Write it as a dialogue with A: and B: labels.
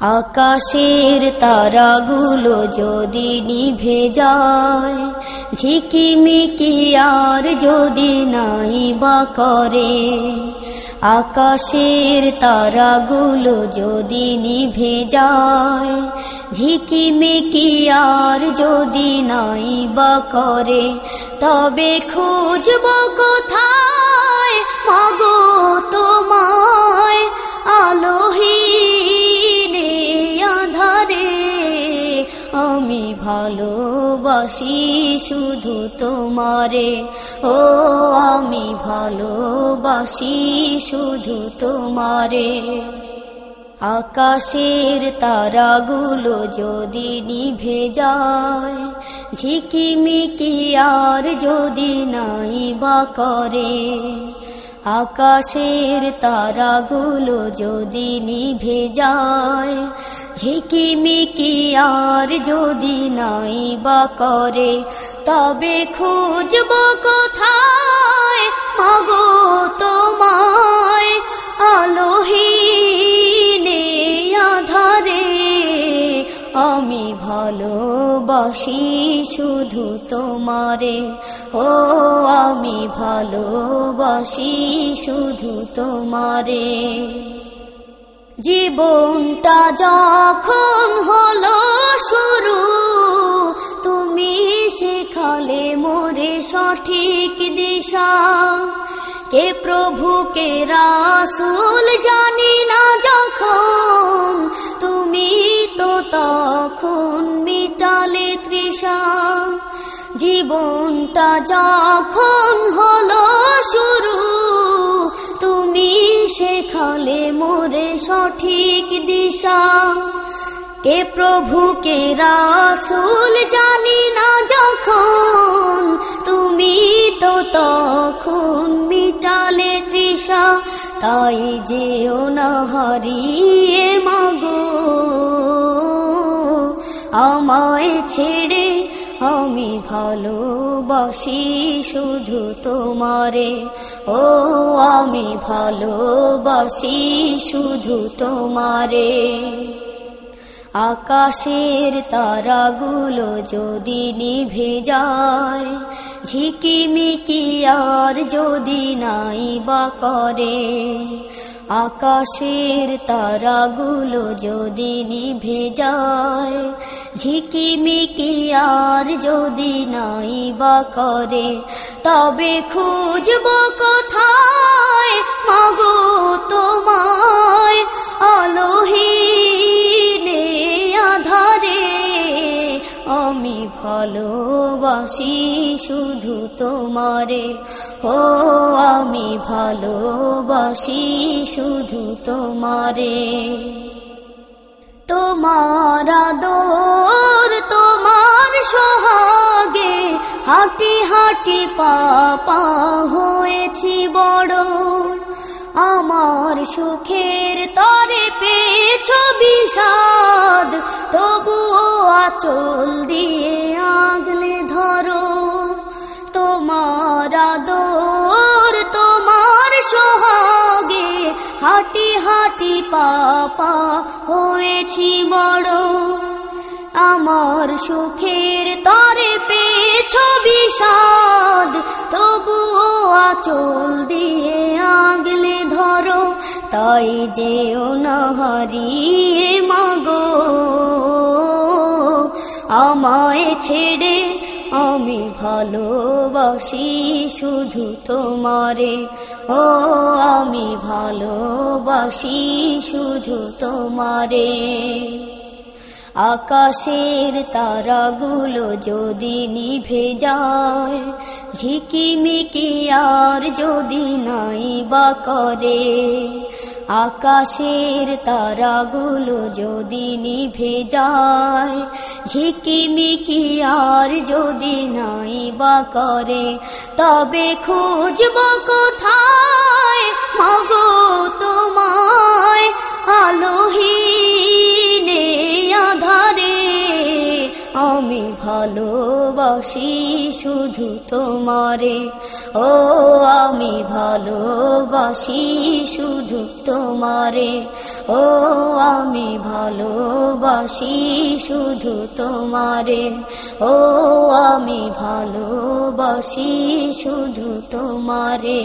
A: আকাশের তারাগুলো যদি নিভে যায়, ঝিকিমিকি আর যদি নাই বা করে, আকাশের তারাগুলো যদি নিভে যায়, ঝিকিমিকি আর যদি নাই বা করে, তবে খুঁজব কোথায়? মাগো তোমায় ভালোবাসি শুধু তোমারে। ও, আমি ভালোবাসি শুধু তোমারে। আকাশের তারাগুলো যদি নিভে যায়, ঝিকিমিকি আর যদি নাই বা করে। আকাশের তারাগুলো যদি নিভে যায় ঝিকিমিকি আর যদি নাই বা করে তবে খুঁজব কোথায়? আমি ভালোবাসি শুধু তোমারে। ও, আমি ভালোবাসি শুধু তোমারে। জীবনটা যখন হলো শুরু, তুমি শেখালে মোরে সঠিক দিশা। কে প্রভু, কে রাসুল জানি না যখন তুমি তো তখন মিটালে তৃষা। জীবনটা যখন হলো শুরু, তুমি শেখালে মোরে সঠিক দিশা। কে প্রভু, কে রাসুল জানি না যখন, তুমি তো তখন মিটালে তৃষা। তাই যেও না হারিয়ে মাগো। আমায় ছেড়ে আমি ভালোবাসি শুধু তোমারে। ও, আমি ভালোবাসি শুধু তোমারে। আকাশের তারাগুলো যদি নিভে যায় ঝিকিমিকি আর যদি নাই বা করে, আকাশের তারাগুলো যদি নিভে যায়, ঝিকিমিকি আর যদি নাই বা করে, তবে খুঁজব কোথায়? মাগো ভালোবাসি শুধু তোমারে। ও, আমি ভালোবাসি শুধু তোমারে। তোমার আদর, তোমার সোহাগে হাঁটি হাঁটি পাপা হয়েছি বড়। আমার সুখের তরে পেয়েছ বিষাদ, তবুও আচল দিয়ে আগলে ধরো। তোমার আদর, তোমার সোহাগে হাঁটি হাঁটি পাপা হয়েছি বড়। আমার সুখের তরে পেয়েছ বিষাদ, তবুও আচল দিয়ে ধরো তাই যেও না হারিয়ে মাগো। আমায় ছেড়ে আমি ভালোবাসি শুধু তোমারে। ও, আমি ভালোবাসি শুধু তোমারে। আকাশের তারাগুলো যদি নিভে যায়, ঝিকিমিকি আর যদি নাই বা করে আকাশের তারাগুলো যদি নিভে যায়, ঝিকিমিকি আর যদি নাই বা করে, তবে খুঁজব কোথায়? মগো তোমায় আলোহীনে আমি ভালোবাসি শুধু তোমারে। ও, আমি ভালোবাসি শুধু তোমারে। ও, আমি ভালোবাসি শুধু তোমারে। ও, আমি ভালোবাসি শুধু তোমারে।